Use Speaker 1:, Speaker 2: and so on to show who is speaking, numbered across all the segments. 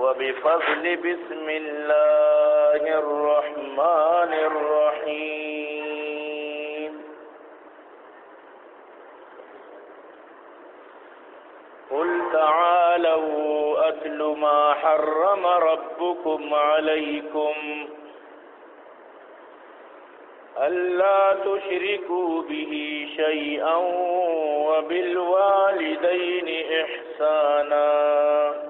Speaker 1: وبفضل بسم الله الرحمن الرحيم. قل تعالوا أتل ما حرم ربكم عليكم. ألا تشركوا به شيئا وبالوالدين إحسانا.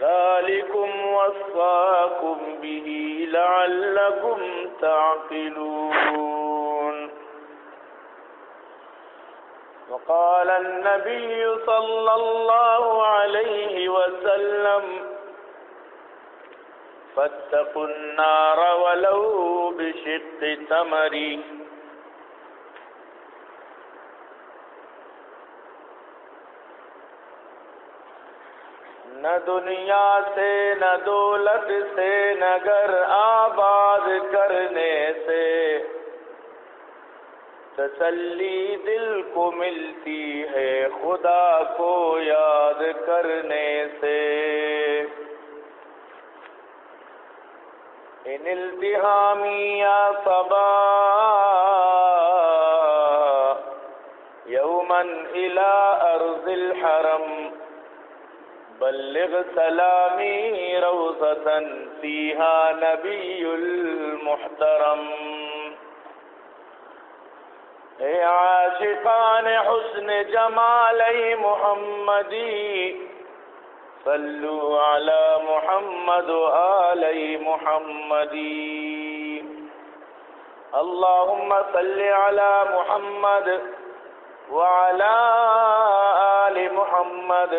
Speaker 1: ذلكم وصاكم به لعلكم تعقلون. وقال النبي صلى الله عليه وسلم فاتقوا النار ولو بشق تمر نہ دنیا سے، نہ دولت سے نہ گھر آباد کرنے سے۔ تسلی دل کو ملتی ہے خدا کو یاد کرنے سے۔ ان التحامی صبا یوما الى ارض الحرم۔ بلغ سلامی روضة فيها نبي المحترم. اے عاشقان حسن جمالی محمدی صلو علی محمد و آلی محمدی اللهم صل على محمد وعلى آل محمد.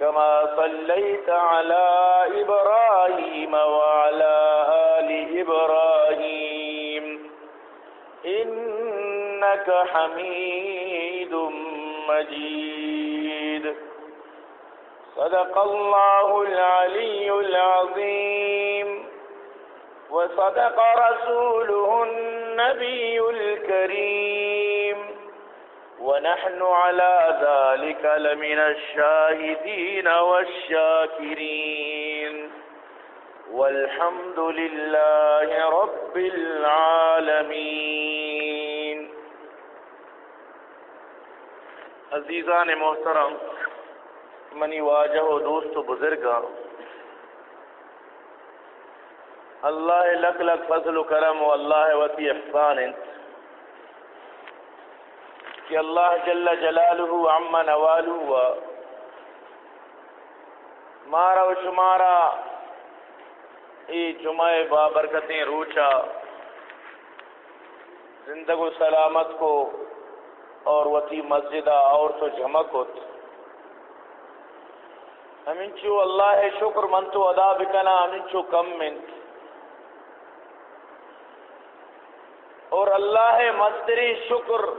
Speaker 1: كما صليت على إبراهيم وعلى آل إبراهيم. إنك حميد مجيد. صدق الله العلي العظيم. وصدق رسوله النبي الكريم. ونحن على ذلك لمن الشاهدين والشاكرين. والحمد لله رب العالمين. عزیزان محترم، منی واجہ و دوست و بزرگاں اللہ لک لک فضل و کرم و اللہ وتی احسان انت. کہ اللہ جل جلالہ عم نوالہ و مارا و شمارا ای جمعہ بابرکتیں روچا زندگ و سلامت کو اور وتی مسجدہ اور تو جھمک ہوت ہمینچو اللہ شکر من تو ادا بکنا ہمینچو کم منت اور اللہ مستری شکر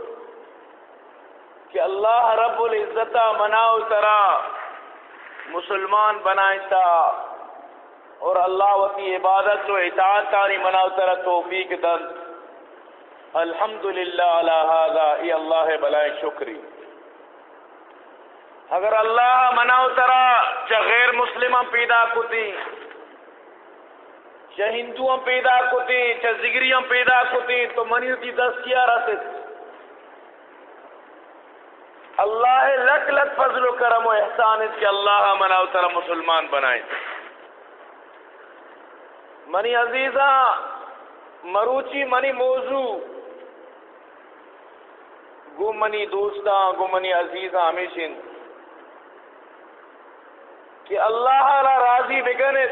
Speaker 1: کہ اللہ رب العزت مناؤ ترا مسلمان بنائے تا، اور اللہ وتی عبادت و اطاعت تاری مناؤ ترا توفیق دن۔ الحمد للہ اللہ ای اللہ بلائے شکری۔ اگر اللہ مناؤ ترا چا غیر مسلم پیدا کتی چا ہندو پیدا کتی چا زگری پیدا کتی، تو منی تی دست کیا رسد اللہ لک لک فضل و کرم و احسان اس کے اللہ منا اترا مسلمان بنائیں منی عزیزہ، مروچی منی موضوع۔ گو منی دوستاں، گو منی عزیزاں ہمیشن۔ کہ اللہ را راضی بگنت۔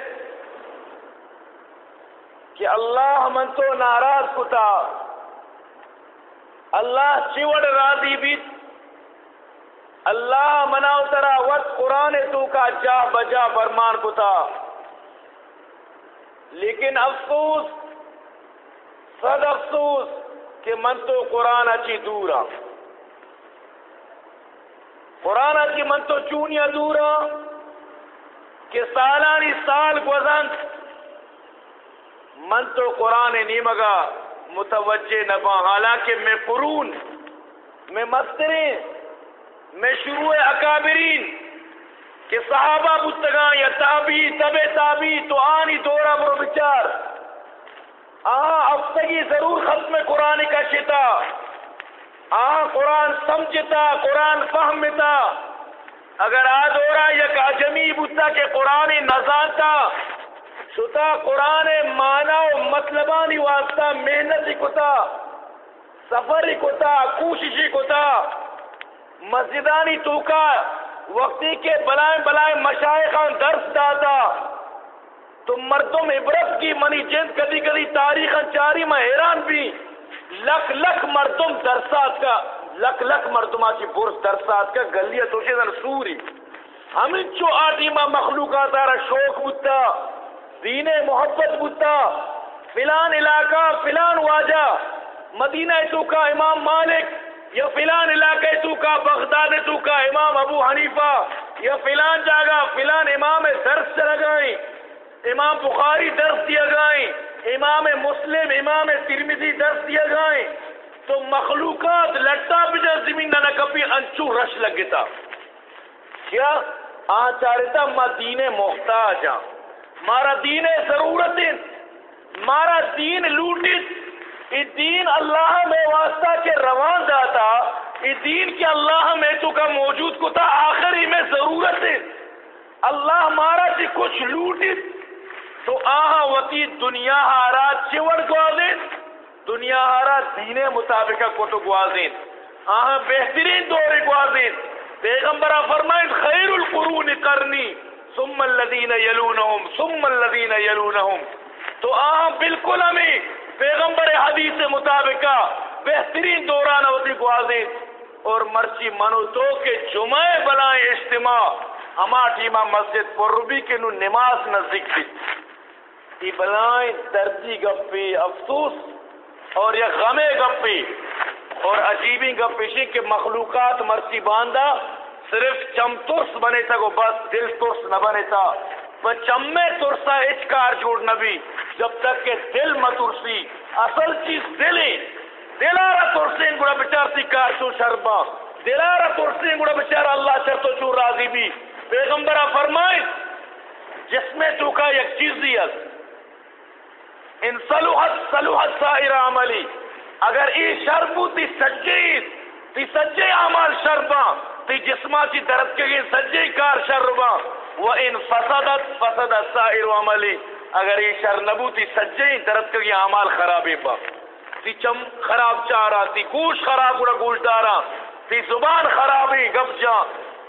Speaker 1: کہ اللہ من تو ناراض کتا۔ اللہ چوڑ راضی بیت اللہ منا اترا وقت قرآن تو کا جا بجا فرمان کتا لیکن افسوس صد افسوس کہ من تو قرآن اچھی دورا قرآن اچھی من تو چونیا دورا کہ سالانی سال گزن من تو قرآن نیمگا، متوجہ نبا حالانکہ میں قرون، میں مسترین میں شروع اکابرین کہ صحابہ بستگاں یا تابی تب تابی تو آنی دورا برو بچار۔ آہاں افتگی ضرور ختم قرآن کا شتا۔ آہاں، قرآن سمجھتا، قرآن فہمتا۔ اگر آج ہو رہا یک عجمی بتا کہ قرآن نزانتا، شتا قرآن مانا و مطلبانی واسطہ محنت ہی کتا سفر ہی کتا کوشش ہی کتا۔ مسجدانی توکا، وقتی کے بلائیں بلائیں مشائقان درس داتا تو مردم عبرت کی منی جن کدی کدی تاریخ چاری میں حیران بھی۔ لکھ لکھ مردم درسات کا، لکھ لکھ مردما کی برس درسات کا گلیہ توشے در سوری۔ ہمیں چو آٹیما مخلوقات آرہ شوق بتا دین محبت بتا فلان علاقہ، فلان واجہ، مدینہ تو کا امام مالک یا فلان علاقہ تو کا، بغداد تو کا، امام ابو حنیفہ، یا فلان جاگہ فلان امام درس لگائیں امام بخاری درس دیا گائیں امام مسلم، امام ترمیزی درس دیا گائیں تو مخلوقات لٹا بجا زمین نہ کبھی انچو رش لگتا کیا؟ آ چارتا ما دین محتاج ہاں۔ مارا دین ضرورت مارا دین لوٹت دین اللہ میں واسطہ کے روان داتا دین کے اللہ میں تو کا موجود کو تھا آخری میں ضرورت ہے۔ اللہ مارا سے کچھ لوٹت تو آہا وتی دنیا ہارا چوڑ گوازین دنیا ہارا دین مطابقہ کو تو گوازین آہا بہترین دور گوازین پیغمبرہ فرمائیں خیر القرون کرنی۔ ثم الذین یلونہم، ثم الذین یلونہم۔ تو آہا بالکل ہمیں پیغمبر حدیث مطابقہ بہترین دوران ہوتی گوازین اور مرچی منو تو کہ جمعہ بلائیں اجتماع ہما ٹیما مسجد پر کے نو نماز نزدیک تھی۔ ای بلائیں دردی گپی، افسوس اور یہ غم گپی اور عجیبی گپی کہ مخلوقات مرچی باندھا صرف چم ترس بنے تھا گو، بس دل ترس نہ بنے تھا۔ چمے ترسا اچکار جوڑ نبی، جب تک کہ دل مترسی اصل چیز دلی۔ دلارا ترسین گوڑا بچار سی کار چو شربا۔ دلارا ترسین گوڑا بچار اللہ چر تو چو راضی بھی۔ پیغمبرہ فرمائے، جس میں تو کا یک چیز دیت ان صلوحت صلوحت سائر عملی۔ اگر ای شربو تی سجید تی سجے عمال شربا۔ تی جسما چی درد کے گئے سجے کار شربا۔ و ان فسدت فسدت سائر عملی اگر ای شر نبو تی سجے درد کے گئے عمال خرابی با تی چم خراب چارا تی گوش خراب گوڑا گوش دارا تی زبان خرابی، گپ جا۔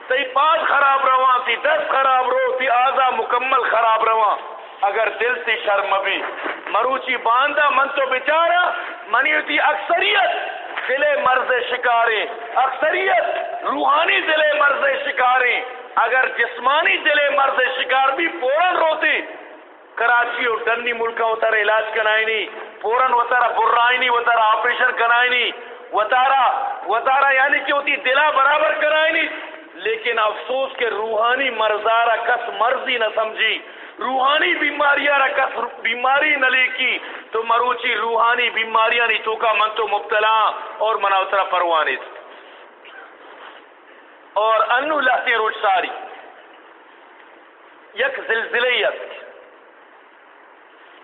Speaker 1: تی پاس خراب رواں، تی دس خراب رو، تی آزا مکمل خراب رواں۔ اگر دل تی شرم بھی۔ مروچی باندھا من تو بیچارا منی ہوتی اکثریت۔ دلے مرض شکارے اکثریت روحانی دلے مرض شکارے اگر جسمانی دلے مرض شکار بھی فوراً روتے کراچی اور ڈنی ملکہ اتارا علاج کنائیں نہیں، فوراً وطارا برائیں نہیں وطارا آپریشن کنائیں نہیں۔ وطارا وطارا یعنی کہ ہوتی دلا برابر کرائیں نہیں۔ لیکن افسوس کے روحانی مرزارہ کس مرضی نہ سمجھی۔ روحانی بیماریاں رکس بیماری نلی کی، تو مروچی روحانی بیماریاں نہیں، تو کا من تو مبتلا اور منا اترا پروانی اور انو لہتے روچ ساری۔ یک زلزلیت۔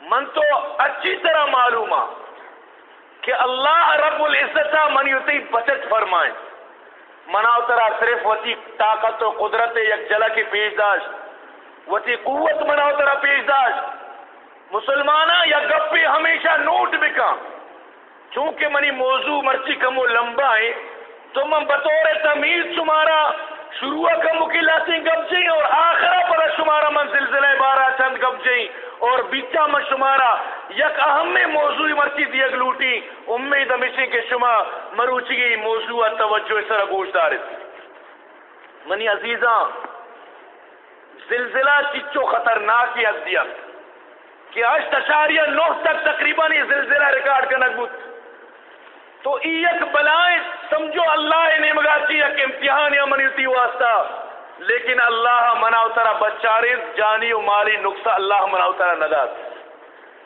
Speaker 1: من تو اچھی طرح معلوم کہ اللہ رب العزت من یوتی بچت فرمائیں منا اترا صرف وتی طاقت و قدرت یک جلا کی پیش داشت۔ وتی قوت منا اترا پیش داشت مسلمانہ یا گپی ہمیشہ نوٹ بکا چونکہ منی موضوع مرچی کمو لمبا ہے، تو من بطور تمیز شمارا شروع کم مکلاتی گپ جائیں اور آخرہ پر شمارا من زلزلہ بارہ چند گپ جائیں۔ اور بیچا من شمارا یک اہم موضوع مرچی دیگ لوٹی۔ امید ہمیشہ کے شما مروچی گئی موضوع توجہ سر گوش دارت۔ منی عزیزاں زلزلہ چچو خطرناکی ازدیت کہ آج تشاریہ نو تک تقریباً یہ زلزلہ ریکارڈ کا نقبت تو ایک بلائیں سمجھو اللہ نے مگاچی جی یک امتحان یا منیتی واسطہ۔ لیکن اللہ منا اترا بچارے جانی و مالی نقصہ اللہ منا اترا نداد۔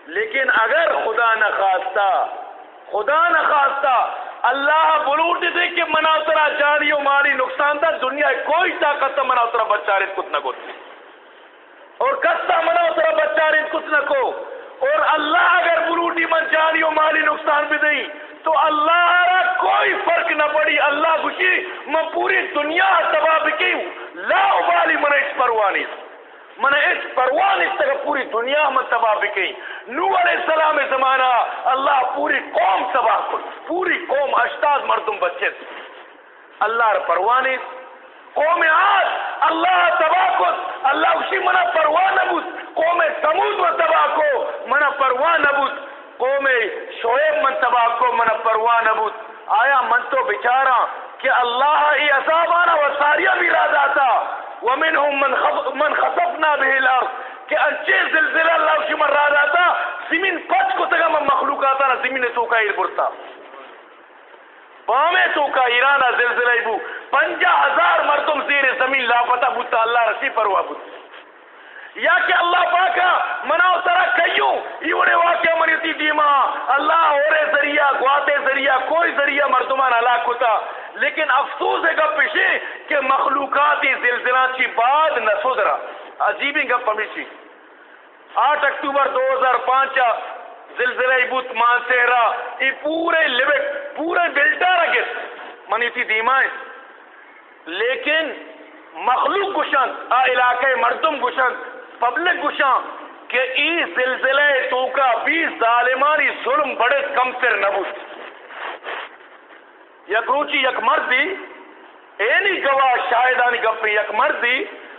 Speaker 1: لیکن اگر خدا نخواستہ خدا نخواستہ اللہ بلوٹ دے کہ منا اترا جانی و مالی نقصان تھا، دنیا کوئی طاقت منا اترا بچارے کچھ نہ کچھ۔ اور کستا منا اترا بچارے کچھ نہ کو اور اللہ اگر بلوٹی من جانی و مالی نقصان بھی دیں، تو اللہ کوئی فرق نہ پڑی۔ اللہ خوشی میں پوری دنیا تباہ بکی ہوں لا ابالی، من اس پروانی من اس پروانی تک پوری دنیا میں تباہ بکی نو علیہ السلام زمانہ اللہ پوری قوم تباہ کر، پوری قوم اشتاز مردم بچے۔ اللہ پروانی قوم آج اللہ تباہ اللہ اسی منا پرواہ نبوت قوم سمود و تباہ کو منا پرواہ نبوت قوم شعیب من تباہ کو من پرواہ نبوت آیا من تو بچارا کہ اللہ ای عذابانا و ساریہ بھی راز آتا؟ ومنہم من, خف من خطفنا به الارض کہ انچے زلزلہ اللہ کی من راز آتا زمین پچ کو تگا من مخلوقاتا نا زمین تو کا ایر برتا بامے تو کا ایرانا زلزلہ بو۔ پنجا ہزار مردم زیر زمین لاپتا بوتا اللہ رسی پرواہ بوتا یا کہ اللہ پاکا مناو سرا کئیوں ایوڑے واقعہ منیتی دیما اللہ اورے ذریعہ گواتے ذریعہ، کوئی ذریعہ مردمان علاق ہوتا۔ لیکن افسوس ہے گا پیشے کہ مخلوقاتی زلزلہ چی بعد نہ سدرا عجیبی گا پمیشی آٹھ اکتوبر دو ہزار پانچ زلزلہ بوت مان سہرا ای پورے لیوک پورے بلٹا رگت منیتی دیما لیکن مخلوق گشن علاقے مردم گشن پبلک گوشاں کہ ای زلزلے تو کا بیس ظالمانی ظلم بڑے کم تر نبوت یک روچی، یک مردی اینی گواہ شاہدانی گپی، یک مردی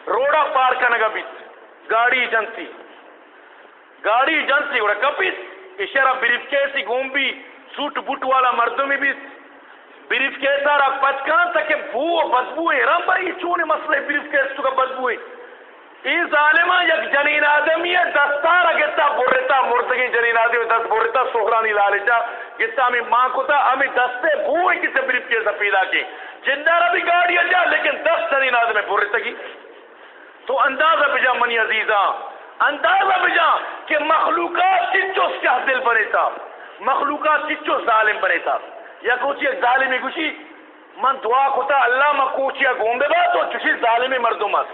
Speaker 1: روڑا پار کنگا بیت گاڑی جنسی گاڑی جنسی اور کپیت اشارہ بریف کیسی گوم بھی، سوٹ بوٹ والا مردوں میں بھی۔ بریف کیسا رکھ پچکان تک بو بدبو ہے رام بھائی چونے مسئلے بریف کیس تو بدبو ہے۔ این ظالمہ یک جنین آدمی ہے دستار گتا برتا مردگی جنین آدمی دست برتا سہرانی لالچا، گتا ہمیں ماں کو تھا ہمیں دستے بھوئے کی تبریف کے۔ سپیدہ کی جندارہ بھی گاڑی جا، لیکن دس جنین آدمی برتا کی تو اندازہ بجا منی عزیزاں، اندازہ بجا کہ مخلوقات چچو سیاہ دل بنے تھا مخلوقات چچو ظالم بنے تھا یا کوچی ایک ظالمی گوشی؟ من دعا کو اللہ میں کوچیا گوندے با، تو چوشی ظالمی مردم است.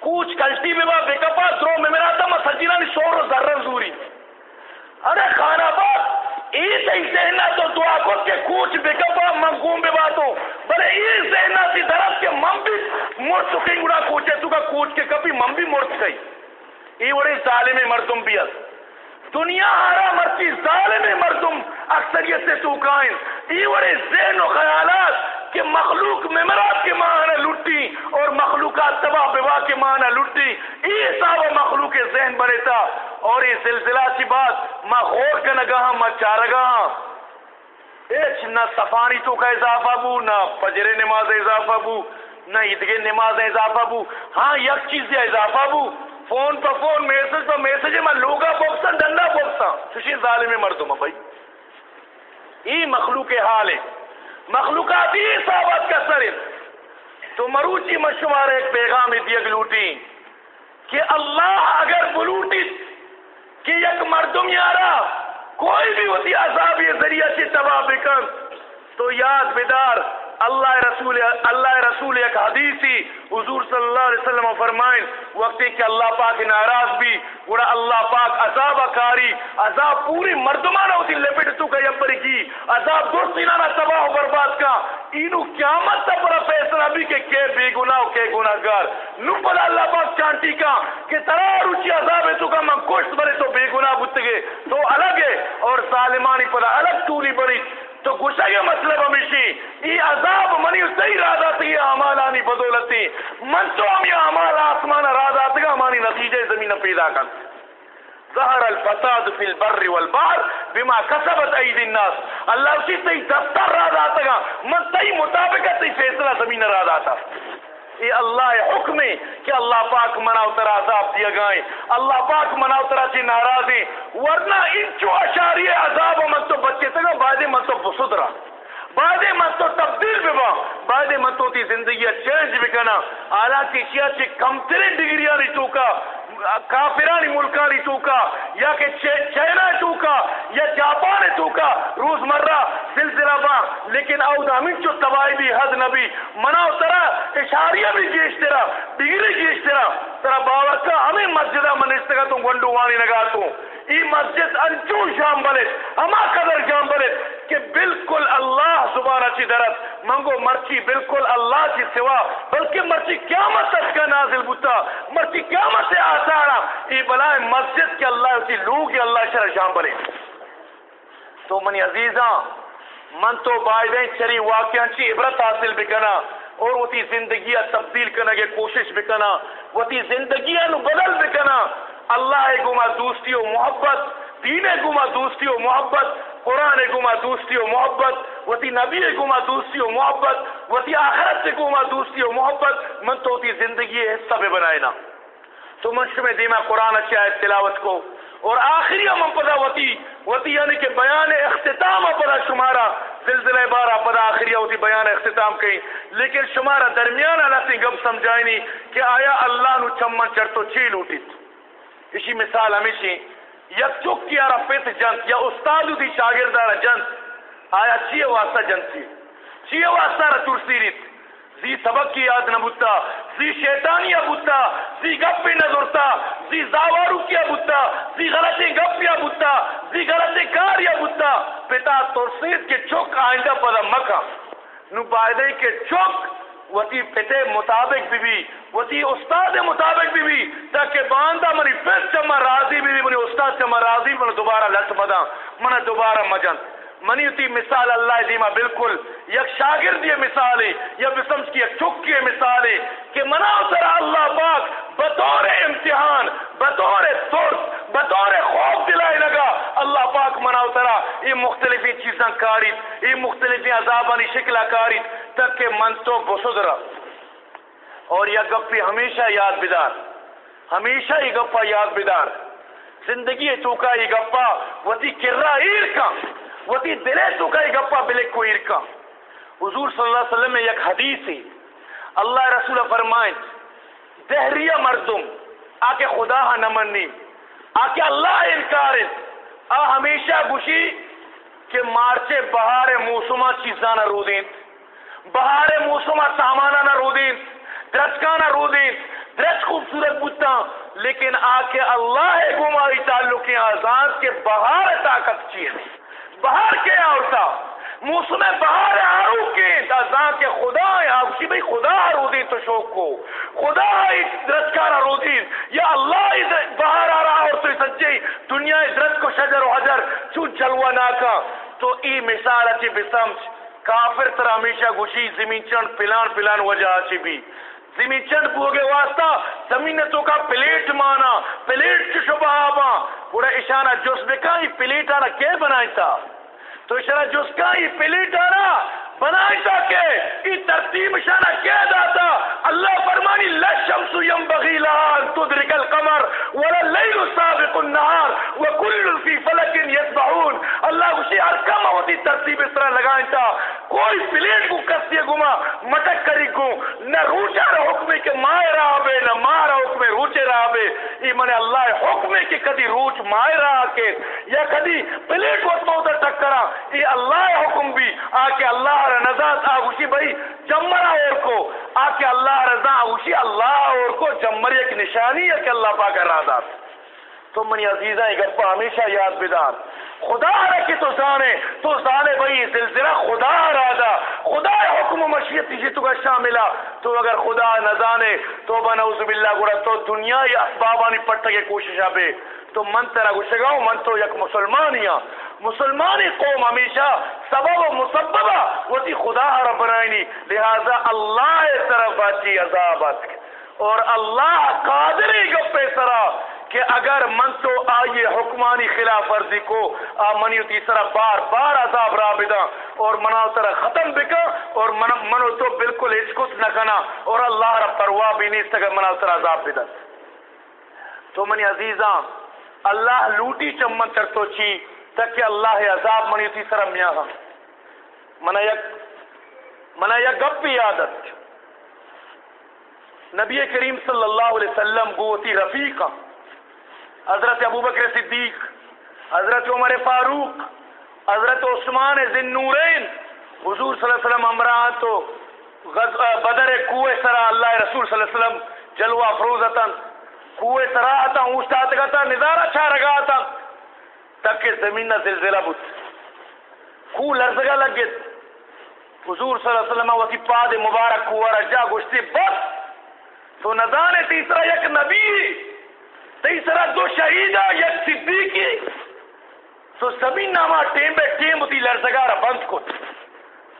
Speaker 1: کوچ کلٹی میں بے کپا درو میں میرا تھا سجینا نے شور و ذرہ زوری ارے خانہ بات ای سی سہنا تو دعا کو کہ کوچ بے کپا من گوم بے باتو بلے ای سہنا سی درست کے من بھی مر چکیں گڑا کوچے، تو کا کوچ کے کبھی من بھی مر چکئی ای وڑی مردم بھی اس دنیا ہارا مرچی ظالم مردم اکثریت سے تو کائن ذہن و خیالات کہ مخلوق ممرات کے معنی لٹی اور مخلوقات تباہ بوا کے معنی لٹی ایسا وہ مخلوق ذہن بنے تھا اور یہ سلسلہ سی بات میں غور کا نگاہ میں چارگاہ ایچ نہ سفانی تو کا اضافہ بو، نہ فجر نماز اضافہ بو، نہ عیدگے نماز اضافہ بو۔ ہاں یک چیز اضافہ بو۔ فون پر فون، میسج پر میسج میں لوگا بوکسا، ڈنڈا بوکسا۔ سوشی ظالم مردم بھائی۔ ای مخلوق حال ہے۔ مخلوقاتی صحابت کا صرف تو مروچی مشمار ایک پیغام دیگ لوٹی کہ اللہ اگر بلوٹی کہ یک مردم یارا، کوئی بھی ہوتی عذاب یہ ذریعہ سے تباہ بکن، تو یاد بیدار۔ اللہ رسول اللہ رسول ایک حدیثی حضور صلی اللہ علیہ وسلم فرمائیں، وقتی کہ اللہ پاک ناراض بھی، گوڑا اللہ پاک عذاب کاری عذاب پوری مردمانہ ہوتی، لپٹ تو کا یبر کی، عذاب دوستینانہ تباہ و برباد کا۔ اینو قیامت تا پر فیصلہ بھی کہ کے بے گناہ کے گناہ گار نو پر اللہ پاک چانٹی کا کہ ترا روچی عذاب ہے تو کا من کوشت برے تو بے گناہ بتگے تو الگ ہے اور ظالمانی پر الگ تولی بڑی تو گوشا یہ مطلب ہمیشی؟ یہ عذاب منی صحیح رادا تھی اعمال آنی بدولتی من تو ہم یہ اعمال آسمان رادا تھی ہمانی نتیجہ زمین پیدا کر۔ ظہر الفساد فی البر والبحر بما کسبت اید الناس۔ اللہ اسی تی دفتر رادا تھا من تی مطابقت تی فیصلہ زمین رادا تھا۔ یہ اللہ حکم ہے کہ اللہ پاک مناؤ ترا عذاب دیا گائیں اللہ پاک مناؤ ترا چی ناراض ہیں ورنہ انچو اشاری عذاب من تو بچے تگا بعد من تو بسدرا بعد من تو تبدیل ببا بعد من تو تی زندگی چینج بکنا حالانکہ کیا چی کمترین ڈگریاں نہیں چوکا۔ کافرانی ملکانی توکا، یا کہ چائنا توکا، یا جاپان توکا روز مرہ سلسلہ با لیکن او دامن چو تباہی بھی حد نبی، مناو ترا، اشاریہ بھی جیش ترا ڈگری جیش ترا ترا باورکا ہمیں مسجدہ منشتگا تو گنڈو وانی نگا تو۔ ای مسجد انچو شام بلے، ہما قدر شام بلے کہ بالکل اللہ زبان اچھی درد منگو مرچی بالکل اللہ کی سوا، بلکہ مرچی قیامت تک کا نازل بوتا، مرچی قیامت سے آسانا ای بلائے مسجد کے اللہ اسی لوگ اللہ شرح شام بلے تو منی عزیزاں، من تو بائدیں چری واقعہ چی عبرت حاصل بکنا اور وہ تی زندگیہ تبدیل کرنے کے کوشش بکنا وہ تی زندگیہ نو بدل بکنا اللہ گما دوستی و محبت، دین گما دوستی و محبت قرآن گما دوستی و محبت وتی نبی گما دوستی و محبت وتی آخرت سے گما دوستی و محبت، من تو تی زندگی حصہ بے بنائے نا۔ تو منش میں دیما قرآن اچھا ہے تلاوت کو۔ اور آخری من پدا وتی وتی یعنی کہ بیان اختتام پدا شمارا، زلزلہ بارہ پدا آخری ہوتی بیان اختتام کہیں۔ لیکن شمارا درمیان اللہ سے گب سمجھائنی کہ آیا اللہ نو چمن چڑھ تو چیل اٹھت اسی مثال ہمیشہ یک چک کیا رفت جنت، یا استاد دی شاگردار جنت۔ آیا چیئے واسطہ جنت سی چیئے واسطہ رتور سیریت زی سبق کی یاد نہ بوتا زی شیطانیہ بوتا زی گپ پہ نظرتا، زی زاوارو کیا بوتا زی غلط گپ یا بوتا زی غلط کار یا بوتا پتا ترسید کے چک آئندہ پدا مکہ نو بائدے کے چک وتی پتے مطابق بھی بھی، وتی استاد مطابق بھی بھی، تاکہ باندھا منی پھر چما راضی بھی بھی، منی استاد چما راضی من دوبارہ لٹ مدا من دوبارہ مجن۔ منی تی مثال اللہ دیما بالکل، یک شاگرد یہ مثال ہے یا بسمس کی ایک چک کی مثال ہے کہ منا سرا اللہ پاک بطور امتحان، بطور ترس، بطور خوف دلائے لگا۔ اللہ پاک منا سرا یہ مختلفی چیزاں کاری یہ مختلفی عذابانی شکلہ کاری تک کہ من تو بسدرا اور یہ گپی ہمیشہ یاد بدار ہمیشہ یہ گپا یاد بدار زندگی چوکا یہ گپا، وتی کرا ایر کا وتی دلے چوکا یہ گپا بلک کو ایر کا حضور صلی اللہ علیہ وسلم میں یک حدیث ہے اللہ رسول فرمائیں، دہریہ مردم، آکے خدا ہاں نمنی آکے اللہ انکار آ ہمیشہ گوشی کہ مارچے بہار موسمہ چیزانا رو دیں۔ بہار موسمہ سامانا نہ رو دیں درچکانا رو دیں درچ خوبصورت بوتا لیکن آکے اللہ گماری تعلق آزاد کے بہار طاقت چیز بہار کے آورتا موسم بہار آرو کے دازاں کے خدا آپ کی بھئی خدا رو دی تو شوق کو۔ خدا درچکارا رو دی یا اللہ بہار آ رہا اور تو سجے دنیا درت کو شجر و حجر چو جلوہ ناکا، تو ای مثال اچھی بسمچ۔ کافر تر ہمیشہ گوشی، زمین چند پلان پلان، وجہ اچھی بھی۔ زمین چند بوگے واسطہ زمینتوں کا پلیٹ مانا، پلیٹ کی شبہ آبا۔ پورا اشانہ جس بکا یہ پلیٹ آنا کیا بنائی تھا تو اشارہ جس کا یہ پلیٹ آنا بنائی تھا کہ یہ ترتیب اشارہ کیا داتا۔ اللہ فرمانی لشمس ينبغي لها ان تدرك القمر ولا الليل سابق النهار وكل في فلك يسبحون اللہ اسی ارکم ہوتی ترتیب اس طرح لگائیں تا کوئی پلیٹ کو کسی گما مٹک کری کو، نہ روچا رہا حکمے کے مائے رہا بے نہ مارا حکمے روچے رہا بے یہ اللہ حکمے کے کدی روچ مائے رہا کے، یا کدی پلیٹ کو اتماؤ ٹکرا یہ اللہ حکم بھی۔ آکے اللہ نزاد آگوشی بھائی جمرا اور کو۔ آکے اللہ رضا آگوشی اللہ اور کو۔ جمر ایک نشانی ہے کہ اللہ پاک ارادہ تو منی عزیزہ گپا ہمیشہ یاد بدار خدا رکھے تو زانے تو زانے بھائی سلسلہ خدا ارادہ خدا حکم و مشیت تیجی تو کا شاملہ۔ تو اگر خدا نہ جانے تو بنعوذ باللہ گرا تو دنیا یا اسبابانی پٹھا کے کوشش آبے۔ تو من ترہ گوشے گا من تو یک مسلمانیاں مسلمانی قوم ہمیشہ سبب و مسببہ ہاں۔ وہ خدا رب بنائنی لہذا اللہ طرف آتی عذابت۔ اور اللہ قادری گپے سرا۔ کہ اگر من تو آئیے حکمانی خلاف ورزی کو منیو تیسرا بار بار عذاب رابدہ اور مناو ترہ ختم بکا اور من، منو تو بالکل کس نہ کنا اور اللہ رب پرواہ بھی نہیں سکا مناو ترہ عذاب بدہ تو منی عزیزاں، اللہ لوٹی چمن تر تو چی تک اللہ عذاب منیو تیسرا میاں ہاں۔ منا یک منا یک گپ بھی عادت نبی کریم صلی اللہ علیہ وسلم گوتی رفیقہ حضرت ابو بکر صدیق، حضرت عمر فاروق، حضرت عثمان ذن نورین حضور صلی اللہ علیہ وسلم امران تو بدر کوئے سرا، اللہ رسول صلی اللہ علیہ وسلم جلوہ فروزتا کوئے سرا آتا اوشتا گتا، نظارہ چھا رگا آتا تک کہ زمین نہ زلزلہ بود کو لرزگا لگت حضور صلی اللہ علیہ وسلم وقتی پاد مبارک کو ورجا گشتی بس۔ تو نظان تیسرا یک نبی۔ تیسرا دو شہیدہ یک صدیقی تو زمین نامہ ٹیم بے ٹیم ہوتی لرزگارہ بند کت۔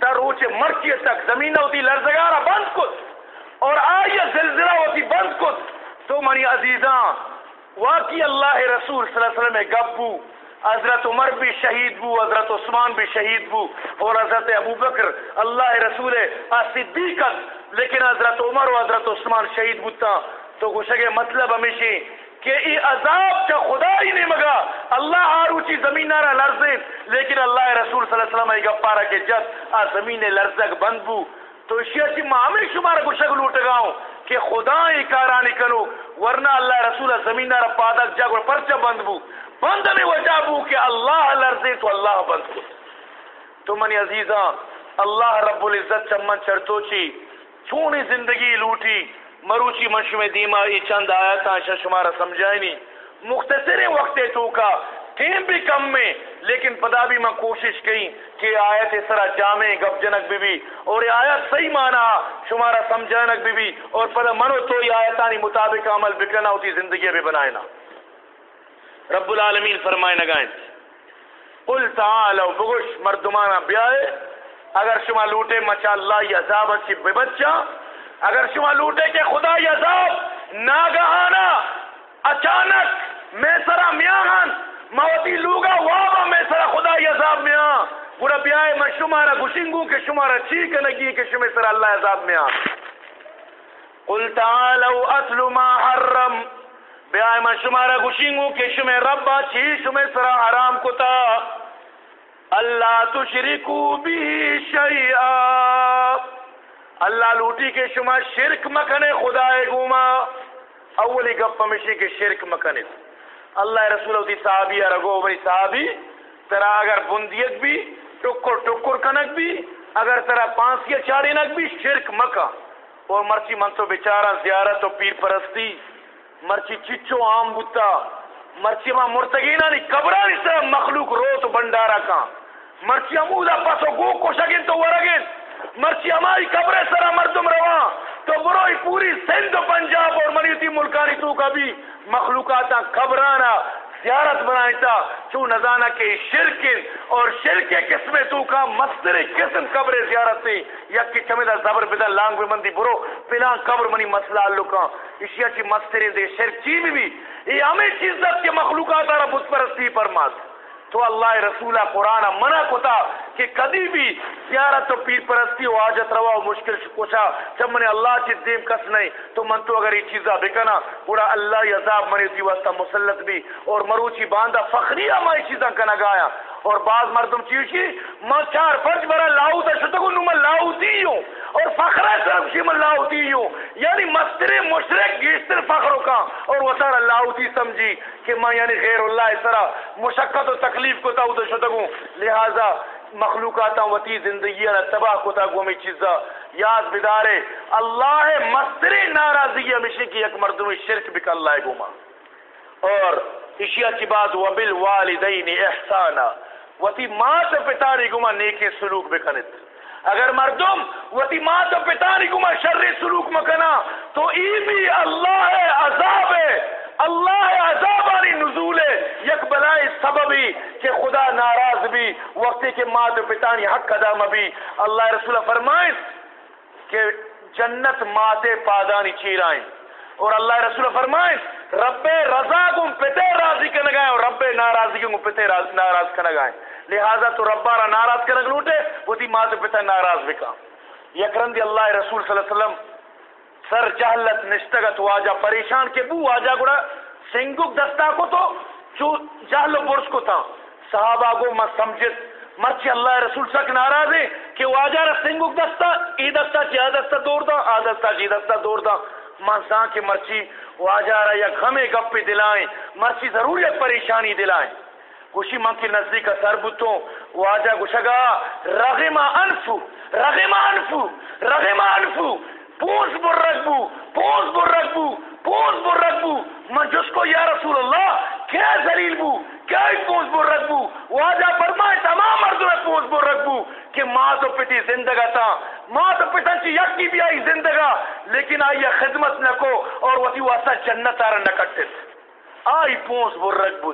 Speaker 1: تا روچے مرچی تک زمین ہوتی لرزگارہ بند کت۔ اور آئیہ زلزلہ ہوتی بند کت۔ تو منی عزیزاں، واقعی اللہ رسول صلی اللہ علیہ وسلم گبو حضرت عمر بھی شہید بو، حضرت عثمان بھی شہید بو۔ اور حضرت ابو بکر، اللہ رسول صدیقت لیکن حضرت عمر و حضرت عثمان شہید بوتا۔ تو گوشگے مطلب ہمیشہ کہ ای عذاب کا خدا ہی نہیں مگا۔ اللہ آروچی زمین نارا لرزے۔ لیکن اللہ رسول صلی اللہ علیہ وسلم ایگا پارا کے جد آ زمین لرزک بند بو، تو اسی اچھی جی معامل شمارا کو شکل اٹھ گاؤں کہ خدا ہی کارانی کنو ورنہ اللہ رسول زمین نارا پادک جاگ اور پرچہ بند بو۔ بند میں وجہ بو کہ اللہ لرزے تو اللہ بند بو تو منی عزیزاں، اللہ رب العزت چمن چرتو چی چونی زندگی لوٹی۔ مروچی منش میں دیما یہ چند آیا تھا شمارا سمجھائے نہیں مختصر وقت تو کا ٹیم بھی کم میں لیکن پدا بھی میں کوشش کی کہ آیت اس طرح جامع گب جنک بھی بھی اور یہ آیت صحیح مانا شمارا سمجھانک بھی بھی اور پدا منو تو یہ آیتانی مطابق عمل بکنا ہوتی زندگی بھی بنائے نا رب العالمین فرمائے نگائیں قل تعالو، بگوش مردمانہ بیائے، اگر شما لوٹے مچا اللہ یہ عذاب اچھی بے بچہ اگر شما لوٹے کہ خدا یذاب ناگہانا اچانک میں سرا میاں ہن موتی لوگا وابا میں سرا خدا یذاب میاں۔ پورا بیائے میں شمارا گشنگو کہ شمارا چیک لگی کہ شما سرا اللہ یذاب میاں۔ قل تعالو اتلو ما حرم۔ بیائے میں شمارا گشنگو کہ شما ربا چی شما سرا حرام کتا۔ اللہ تشرکو بھی شیئا۔ اللہ لوٹی کے شما شرک مکنے خدا گوما۔ اولی گپ مشی کے شرک مکنے۔ اللہ رسول ہوتی صحابی رگو بھائی صحابی، ترا اگر بندیت بھی، ٹکر ٹکر کنک بھی، اگر ترا پانس یا چاری نک بھی، شرک مکا اور مرچی من تو بیچارہ زیارت و پیر پرستی، مرچی چچو عام بتا مرچی ماں مرتگینا نی قبران اس طرح مخلوق رو تو بندارا کا مرچی امودا پاسو گو کو شگن تو ورگن۔ مرچی ہماری قبر سرا مردم رواں۔ تو بروئی پوری سندھ پنجاب اور مریتی ملکانی تو کا بھی مخلوقات قبرانا زیارت بنائی تا۔ چو نزانہ کے شرک اور شرک قسم تو کا مصدر قسم قبر زیارت تھی یک کی چمیدہ زبر بدل لانگ بمندی برو۔ پلان قبر منی مسئلہ لکا ہاں۔ اشیاء چی مصدر دے شرک چی بھی۔ بھی یہ ہمیں چیز دت کے مخلوقات آرہ بت پرستی پرمات تو اللہ رسولہ قرآن منع کتا کہ کدی بھی زیارت تو پیر پرستی و آجت روا و مشکل کچھا جب منہ اللہ چی دیم کس نہیں، تو من تو اگر یہ چیزا بکنا پورا اللہ یذاب منی دی واسطہ مسلط بھی اور مروچی باندھا فخری ہما یہ چیزا کنا گایا۔ اور بعض مردم چیز کی ماں چار فرج برا لاؤ تا شتگو نو من لاؤتی ہوں۔ اور فخر طرف شی من لاؤتی ہوں۔ یعنی مستر مشرق گیشتر فخر کا۔ اور وہ سارا لاؤتی سمجھی کہ ماں یعنی غیر اللہ اس طرح مشقت و تکلیف کو تا تا شتگو لہذا مخلوقات وتی زندگی تباہ کو تا گومی چیزا۔ یاد بدارے، اللہ مستر ناراضی ہمیشہ کی ایک مردم شرک بک اللہ گوما اور اشیاء کی بات وبل والدین احسانا۔ وتی ماں تو پتاری گما نیک سلوک بکنت اگر مردم وتی ماں پتاری گما شر سلوک مکنا تو ای بھی اللہ عذاب ہے، اللہ عذابانی نزول ہے۔ یک بلائی سببی کہ خدا ناراض بھی، وقتی کے ماں تو پتانی حق ادا مبی اللہ رسول فرمائیں کہ جنت ماتے پادانی چیرائیں۔ اور اللہ رسول فرمائیں رب رضا گم پتے راضی کے نگائیں اور رب ناراضی گم پتے ناراض کے نگائیں لہذا تو ربا را ناراض کے لوٹے، وہ تھی ماں تو پتا ناراض بکا یکرن دی اللہ رسول صلی اللہ علیہ وسلم سر جہلت نشتگت واجہ پریشان کے بو واجہ گڑا، سنگوک دستا کو تو چو جہل و برس کو تھا صحابہ کو میں سمجھت، مرچی اللہ رسول سک ناراض ہے کہ واجہ را سنگوک دستا، ای دستا چی دستا دور دا، آ دستا چی دستا دور دا۔ مانسان کے مرچی واجہ را یا غمے گپی دلائیں، مرچی ضروری پریشانی دلائیں۔ گوشی ماں کی نزدیک سر بتوں واجہ گوشگا رغم انفو رغم انفو رغم انفو پونس بر رکبو پونس بر رکبو پونس بر رکبو من جس کو یا رسول اللہ، کیا ذلیل بو، کیا پونس بر رکبو واجہ فرمائے تمام مردوں پونس بر رکبو کہ ماں تو پتی زندگا تھا، ماں تو پتا چی یکی بھی آئی زندگا، لیکن آئی خدمت نکو اور وطی واسا جنت آرہ نکٹت آئی پونس بر رکبو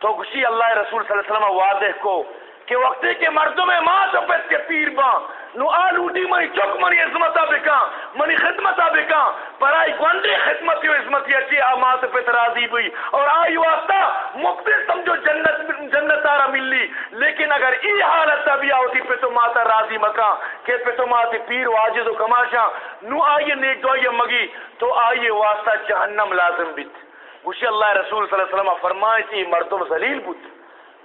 Speaker 1: تو گشی اللہ رسول صلی اللہ علیہ وسلم واضح کو کہ وقتی کے مردوں میں ماں تو پت کے پیر باں، نو آلو دی منی چک منی عظمتا بکا منی خدمتا بکا پر آئی گوندی خدمتی و عظمتی اچھی آماں تو پت راضی بھی اور آئی واسطہ مقتی سمجھو جنت جنت آرہ ملی۔ لیکن اگر ای حالت تبیا ہوتی پہ تو ماتا راضی مکا کہ پہ تو ماتی پیر واجد و کماشا نو آئیے نیک دعائی مگی، تو آئیے واسطہ جہنم لازم بیت۔ گوشی اللہ رسول صلی اللہ علیہ وسلم فرمائے تھی، مردم ذلیل بود۔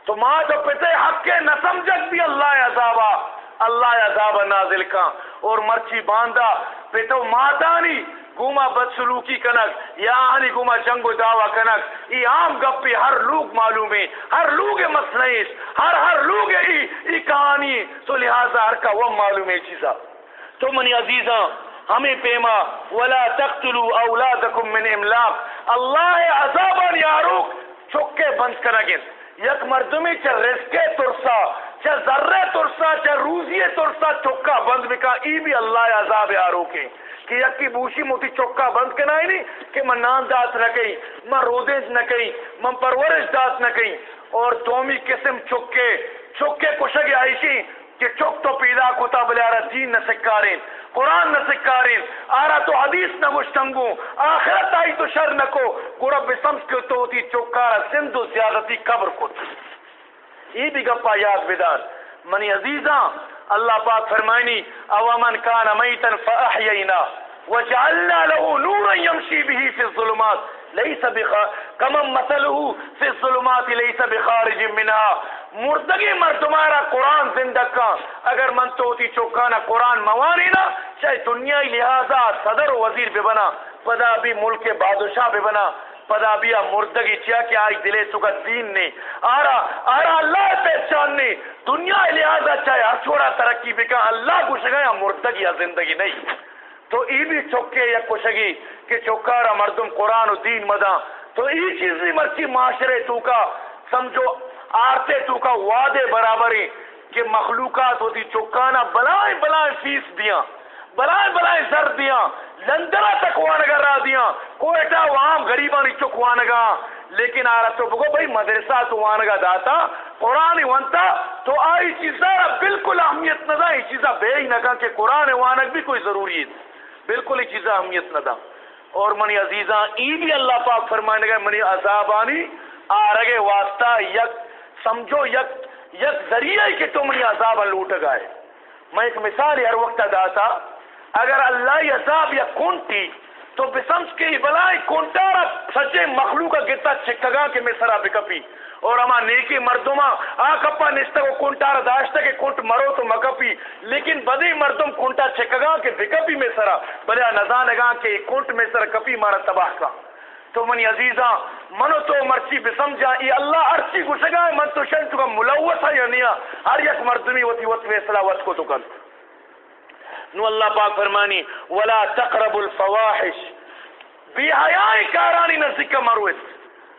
Speaker 1: تو ماں تو پتے حق کے نہ سمجھت بھی اللہ عذابا اللہ عذاب نازل کا اور مرچی باندھا، پتو ماتانی گوما بدسلوکی کنک یا آنی گوما جنگ و دعوی کنک۔ ای عام گپی ہر لوگ معلوم ہے ہر لوگ مسنیش ہر ہر لوگ ای ای کہانی۔ تو لہذا ہر کا وہ معلوم ہے چیزا۔ تو منی عزیزاں، ہمیں پیما، ولا تقتلوا اولادکم من املاق اللہ عذابان یاروک چکے بند کنگن یک مردمی چا رزقے ترسا چا ذرے ترسا چا روزی ترسا، چکا بند بکا ای بھی اللہ عذاب آروکے کہ یک کی بوشی موتی چکا بند کنائی نہیں، کہ من نان دات نہ کئی من رودش نہ کئی من پرورش دات نہ کئی اور تومی قسم چکے چکے کشگ آئیشی کہ چک تو پیدا کتا بلیارا، دین نہ سکارین قرآن نہ سکارین آرا تو حدیث نہ گشتنگو آخرت آئی تو شر نہ کو۔ گورا بسمس کے تو ہوتی چکارا سندھ زیادتی قبر کت یہ بھی گپا یاد بدار منی عزیزاں، اللہ پاک فرمائنی او من کان میتا فاحیینا، وجعلنا له نورا يمشي به في الظلمات۔ ليس بخ كما مثله في الظلمات ليس بخارج منها مردگی مر تمہارا قرآن زندہ کا۔ اگر من تو ہوتی چوکانا قرآن موانی نا، چاہے دنیا لہذا صدر و وزیر بے بنا، پدا بھی ملک بادشاہ بے بنا، پدا بھی مردگی چیا کہ آج دلے سکا دین نے آرا آرا اللہ پہچان نے دنیا لہذا چاہے ہسوڑا ترقی بکا اللہ کچھ گیا مردگی یا زندگی نہیں۔ تو ای بھی چوکے یا کشگی کہ چوکارا مردم قرآن و دین مدا تو ای چیز بھی مرچی معاشرے تو کا، سمجھو آرتے تو کا وعدے برابری کہ مخلوقات ہوتی چکانا بلائیں بلائیں فیس دیا بلائیں بلائیں زر دیا لندرہ تک وانگا را دیا کوئٹا وہاں غریبانی چک وانگا۔ لیکن آرہ تو بگو بھئی مدرسہ تو وانگا داتا، قرآن وانتا تو آئی چیزا بالکل اہمیت نہ دا یہ چیزا بے ہی نگا کہ قرآن وانگ بھی کوئی ضروری ہے۔ بالکل یہ چیزا اہمیت نہ دا اور منی عزیزاں ای بھی اللہ پاک فرمائنے گئے منی عذابانی آرگے واسطہ یک سمجھو، یک یک ذریعہ کہ تم نے عذاب لوٹ گئے۔ میں ایک مثال ہر وقت داتا اگر اللہ عذاب یا کونٹی، تو بسمس کے بلائی کونٹارا سچے مخلوق کا گتا چکگا کے میں سرا بکپی اور اما نیکی مردما آ کپا نشتا کو کنٹار داشتا کہ کنٹ مرو تو مکپی۔ لیکن بدی مردم کنٹا چکگا کہ بکپی میں سرا۔ بلیا نزانگا کہ کنٹ میں سر کپی مارا تباہ کا۔ تو منی عزیزاں، منو تو مرچی بسمجھا ای اللہ ارچی گشگا من تو شن تو ملوث ہے یا ہر یک مردمی وتی وت فیصلہ وت کو تو کن نو اللہ پاک فرمانی، ولا تقرب الفواحش۔ بی حیائی کارانی نزدیک مروت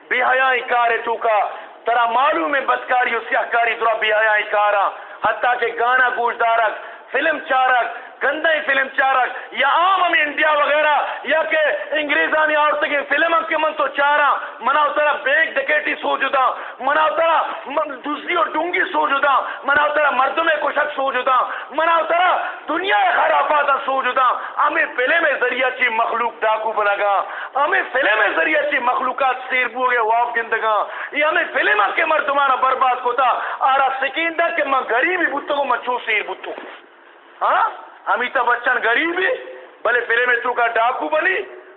Speaker 1: بی حیائی کارے تو کا، ترا معلوم ہے بدکاری و سیاہ کاری درا بی حیائی کارا۔ حتیٰ کہ گانا گوش دارک فلم چارک گندہ فلم چارک، یا عام ہمیں انڈیا وغیرہ، یا کہ انگریزانی عورتیں کی فلم کے من تو چارا منا اترا بیگ ڈکیٹی سو جدا، منا اترا دوسری اور ڈونگی سو جدا، منا اترا مردوں میں کشک سو جدا، منا اترا دنیا خرافات سو جدا۔ ہمیں فلم ذریعہ چی مخلوق ڈاکو بلگا ہمیں فلم ذریعہ چی مخلوقات سیر بوگے واپ گندگا۔ یہ ہمیں فلم کے مردمانہ برباد کو تھا آرہ سکیندہ کہ میں غریبی بوتوں کو مچھو سیر بوتوں؟ ہاں؟ امیتابھ بچن غریبی بلے فلم تو کا ڈاکو بنی،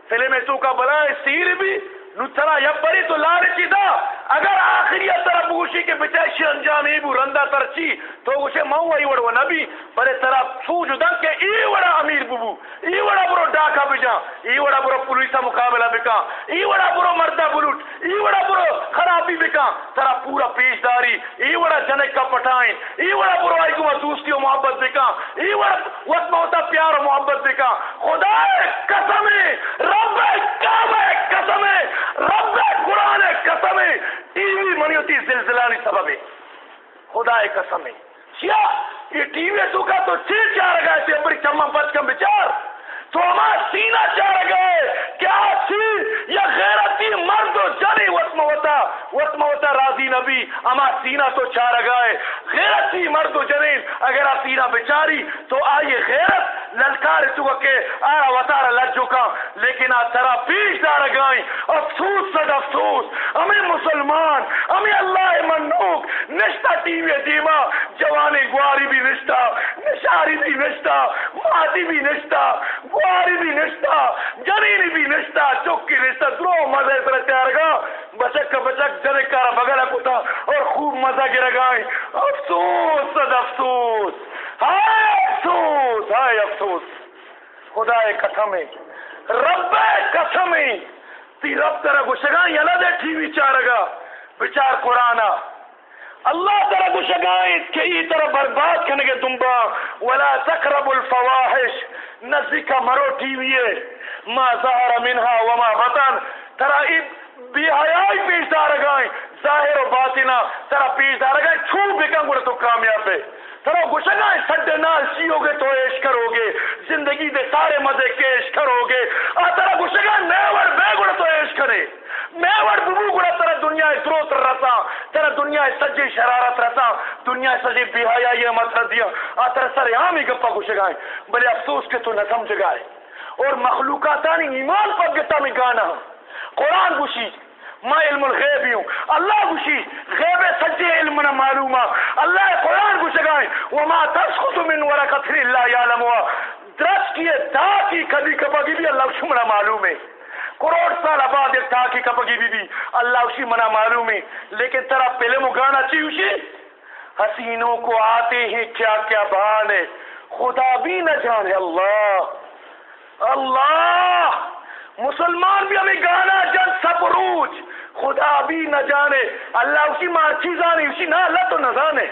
Speaker 1: فلم تو کا بلا سیر بھی نترا یا بری تو لارچی دا۔ اگر آخری طرح بوشی کے بچائشی انجام ای بو، رندہ ترچی تو اسے مو ای وڑا نبی بلے طرح سوج دن کے ای وڑا امیر بو ای وڑا برو ڈاکا بجا ای وڑا برو پولیسا مقابلہ بکا ای وڑا برو مردہ بلوٹ، ای وڑا برو خرابی بکا طرح پورا پیش داری ای وڑا جنک کا پٹائیں ای وڑا برو آئی گو دوستی و محبت بکا ای وڑا وقت موتا پیار و محبت بکا خدا قسم رب کعبہ قسم رب قرآن قسم ٹی وی منی ہوتی زلزلانی سبب ہے خدا قسم ہے۔ کیا یہ ٹی وی تو کا تو چیر چار گئے تھے، بڑی چمہ بچ کم بچار تو ہمارا سینہ چار گئے۔ کیا سی یا غیرتی مرد و جنی وطم ہوتا وطم ہوتا راضی نبی اما سینہ تو چار گئے۔ غیرتی مرد و جنین اگر آپ سینہ بچاری تو آئیے غیرت للکار تو کہ آرا وطارا لجو کا لیکن آ ترا پیش دار گائیں۔ افسوس صد افسوس۔ ہمیں مسلمان، ہمیں اللہ منوک نشتا ٹی وی دیما۔ جوانی گواری بھی نشتا نشاری بھی نشتا مادی بھی نشتا گواری بھی نشتا جنینی بھی نشتا چوکی نشتا درو مزے سر تیار گا۔ بچک کا بچک جنے کارا بگلا کتا اور خوب مزہ گرا گائیں۔ افسوس صد افسوس۔ ہائے افسوس ہائے افسوس۔ خدا قسم رب قسم تی رب ترا گشگا یلا دے ٹی وی چارگا۔ بچار قرآن اللہ ترا گشگا کہ ای طرح برباد کرنے کے دنبا۔ ولا تقرب الفواحش۔ نزدیکا مرو ٹی وی ما ظہر منها وما بطن۔ ترا بی حیائی پیش دار گائیں ظاہر و باطنہ۔ ترا پیش دار گائیں چھو بکن گوڑے تو کامیاب ہے۔ ترو گشنا سڈے نال سیو گے تو عیش کرو گے زندگی دے سارے مزے کیش کرو گے آ ترا گشنا میوڑ بے گڑا تو عیش کرے۔ میوڑ ببو گڑا ترا دنیا دروت رسا ترا دنیا سجی شرارت رسا دنیا سجی بہایا یہ مت دیا۔ آ ترا سر عام ہی گپا گشگائے بلے افسوس کہ تو نہ سمجھ گائے اور مخلوقات ایمان پر گتا میں گانا۔ قرآن گشی میں علم الغیب ہوں اللہ گوشی غیب سجے علم نہ معلوم اللہ قرآن گوش گائے وما تسخط من ورقت اللہ یعلموا درس کیے تا کی کبھی کبھی بھی اللہ اسی منہ معلوم ہے. کروڑ سال بعد ایک تا کی کبھی بھی بھی اللہ اسی منہ معلوم ہے. لیکن ترا پہلے مگانا چاہیے اسی حسینوں کو آتے ہیں کیا کیا بہان خدا بھی نہ جانے اللہ. اللہ! مسلمان بھی ہمیں گانا جن سپروج خدا بھی نہ جانے۔ اللہ اسی مارچی جانے اسی نہ، اللہ تو نہ جانے۔